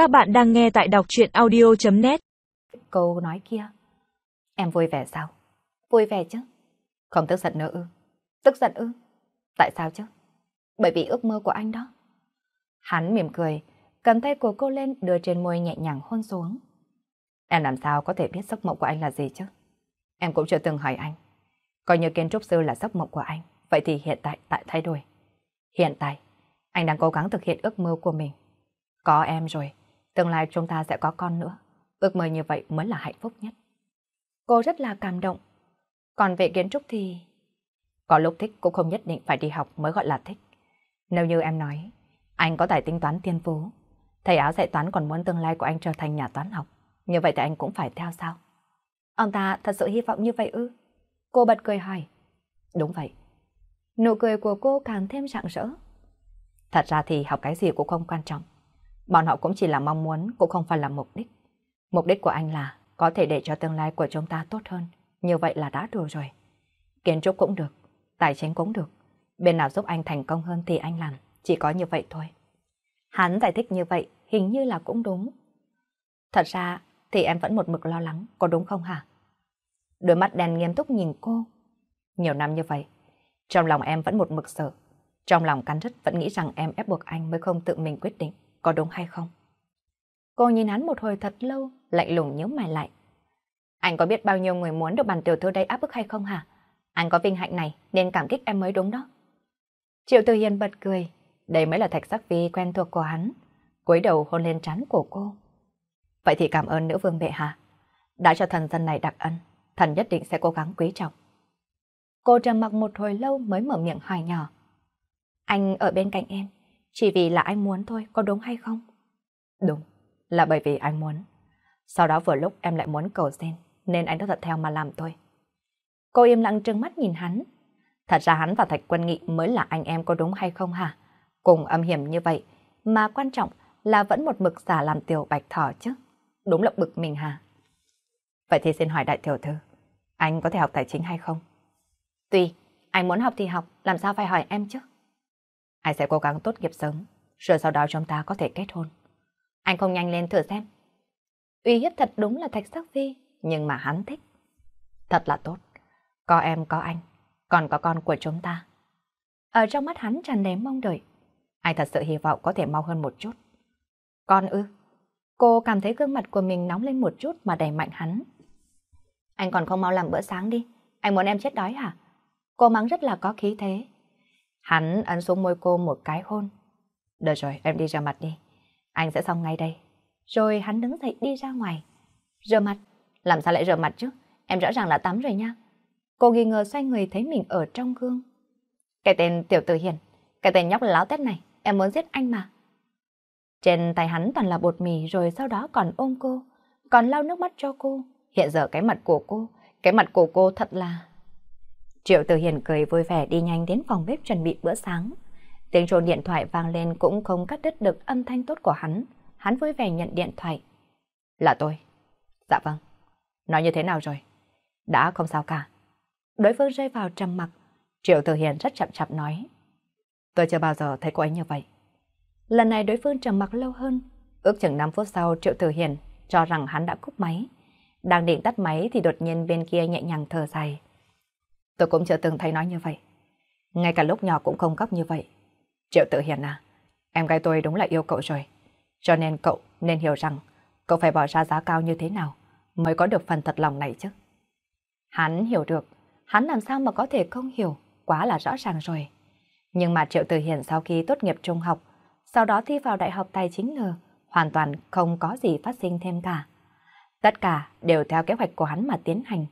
Các bạn đang nghe tại đọc chuyện audio.net Câu nói kia. Em vui vẻ sao? Vui vẻ chứ? Không tức giận nữa ư? Tức giận ư? Tại sao chứ? Bởi vì ước mơ của anh đó. Hắn mỉm cười, cầm tay của cô lên đưa trên môi nhẹ nhàng hôn xuống. Em làm sao có thể biết giấc mộng của anh là gì chứ? Em cũng chưa từng hỏi anh. Coi như kiến trúc sư là giấc mộng của anh, vậy thì hiện tại tại thay đổi. Hiện tại, anh đang cố gắng thực hiện ước mơ của mình. Có em rồi, tương lai chúng ta sẽ có con nữa. Ước mơ như vậy mới là hạnh phúc nhất. Cô rất là cảm động. Còn về kiến trúc thì... Có lúc thích cũng không nhất định phải đi học mới gọi là thích. Nếu như em nói, anh có tài tính toán tiên phú, thầy áo dạy toán còn muốn tương lai của anh trở thành nhà toán học. Như vậy thì anh cũng phải theo sao? Ông ta thật sự hy vọng như vậy ư? Cô bật cười hỏi. Đúng vậy. Nụ cười của cô càng thêm rạng rỡ. Thật ra thì học cái gì cũng không quan trọng. Bọn họ cũng chỉ là mong muốn, cũng không phải là mục đích. Mục đích của anh là có thể để cho tương lai của chúng ta tốt hơn. Như vậy là đã đủ rồi. Kiến trúc cũng được, tài chính cũng được. Bên nào giúp anh thành công hơn thì anh làm, chỉ có như vậy thôi. Hắn giải thích như vậy, hình như là cũng đúng. Thật ra thì em vẫn một mực lo lắng, có đúng không hả? Đôi mắt đen nghiêm túc nhìn cô. Nhiều năm như vậy, trong lòng em vẫn một mực sợ. Trong lòng cắn rứt vẫn nghĩ rằng em ép buộc anh mới không tự mình quyết định, có đúng hay không? Cô nhìn hắn một hồi thật lâu, lạnh lùng nhớ mày lại. Anh có biết bao nhiêu người muốn được bàn tiểu thư đây áp bức hay không hả? Anh có vinh hạnh này nên cảm kích em mới đúng đó. Triệu Tư Hiền bật cười, đây mới là thạch sắc vi quen thuộc của hắn. cúi đầu hôn lên trán của cô. Vậy thì cảm ơn nữ vương bệ hạ. Đã cho thần dân này đặc ân, thần nhất định sẽ cố gắng quý trọng. Cô trầm mặc một hồi lâu mới mở miệng hỏi nhỏ. Anh ở bên cạnh em, chỉ vì là anh muốn thôi, có đúng hay không? Đúng, là bởi vì anh muốn. Sau đó vừa lúc em lại muốn cầu xin, nên anh đã thật theo mà làm thôi. Cô im lặng trừng mắt nhìn hắn. Thật ra hắn và Thạch Quân Nghị mới là anh em có đúng hay không hả? Cùng âm hiểm như vậy, mà quan trọng là vẫn một mực giả làm tiểu bạch thỏ chứ. Đúng là bực mình hả? Vậy thì xin hỏi đại tiểu thư, anh có thể học tài chính hay không? Tùy, anh muốn học thì học, làm sao phải hỏi em chứ? Anh sẽ cố gắng tốt nghiệp sớm, rồi sau đó chúng ta có thể kết hôn. Anh không nhanh lên thử xem. Uy hiếp thật đúng là thạch sắc phi, nhưng mà hắn thích. Thật là tốt. Có em có anh, còn có con của chúng ta. Ở trong mắt hắn tràn đầy mong đợi. Anh thật sự hy vọng có thể mau hơn một chút. Con ư? Cô cảm thấy gương mặt của mình nóng lên một chút mà đẩy mạnh hắn. Anh còn không mau làm bữa sáng đi. Anh muốn em chết đói hả? Cô mắng rất là có khí thế. Hắn ấn xuống môi cô một cái hôn. Được rồi, em đi rửa mặt đi. Anh sẽ xong ngay đây. Rồi hắn đứng dậy đi ra ngoài. Rửa mặt? Làm sao lại rửa mặt chứ? Em rõ ràng là tắm rồi nha. Cô nghi ngờ xoay người thấy mình ở trong gương. Cái tên Tiểu Tử Hiền, cái tên nhóc láo tét này, em muốn giết anh mà. Trên tay hắn toàn là bột mì rồi sau đó còn ôm cô, còn lau nước mắt cho cô. Hiện giờ cái mặt của cô, cái mặt của cô thật là... Triệu Tử Hiền cười vui vẻ đi nhanh đến phòng bếp chuẩn bị bữa sáng. Tiếng trồn điện thoại vang lên cũng không cắt đứt được âm thanh tốt của hắn. Hắn vui vẻ nhận điện thoại. Là tôi. Dạ vâng. Nói như thế nào rồi? Đã không sao cả. Đối phương rơi vào trầm mặc. Triệu Tử Hiền rất chậm chậm nói. Tôi chưa bao giờ thấy cô ấy như vậy. Lần này đối phương trầm mặc lâu hơn. Ước chừng 5 phút sau, Triệu Tử Hiền cho rằng hắn đã cúp máy. Đang định tắt máy thì đột nhiên bên kia nhẹ nhàng thở dài. Tôi cũng chưa từng thấy nói như vậy. Ngay cả lúc nhỏ cũng không gấp như vậy. Triệu tự hiền à, em gái tôi đúng là yêu cậu rồi. Cho nên cậu nên hiểu rằng cậu phải bỏ ra giá cao như thế nào mới có được phần thật lòng này chứ. Hắn hiểu được, hắn làm sao mà có thể không hiểu, quá là rõ ràng rồi. Nhưng mà Triệu Tử Hiền sau khi tốt nghiệp trung học, sau đó thi vào Đại học Tài chính n hoàn toàn không có gì phát sinh thêm cả. Tất cả đều theo kế hoạch của hắn mà tiến hành.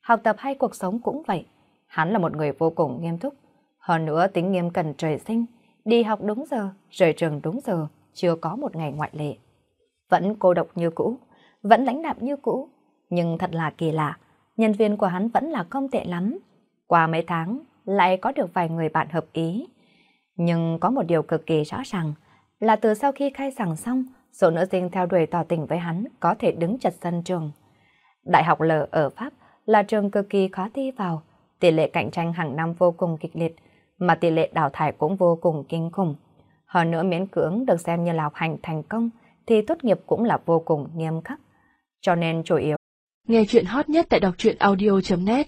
Học tập hay cuộc sống cũng vậy. Hắn là một người vô cùng nghiêm túc. Hơn nữa tính nghiêm cần trời sinh, đi học đúng giờ, rời trường đúng giờ, chưa có một ngày ngoại lệ. Vẫn cô độc như cũ, vẫn lãnh đạm như cũ. Nhưng thật là kỳ lạ, nhân viên của hắn vẫn là không tệ lắm. Qua mấy tháng, lại có được vài người bạn hợp ý. Nhưng có một điều cực kỳ rõ ràng, là từ sau khi khai giảng xong, số nữ sinh theo đuổi tỏ tình với hắn có thể đứng chật sân trường. Đại học L ở Pháp là trường cực kỳ khó thi vào, tỷ lệ cạnh tranh hàng năm vô cùng kịch liệt, mà tỷ lệ đào thải cũng vô cùng kinh khủng. Hơn nữa miễn cưỡng được xem như là học hành thành công, thì tốt nghiệp cũng là vô cùng nghiêm khắc. Cho nên chủ yếu. Nghe chuyện hot nhất tại đọc truyện audio.net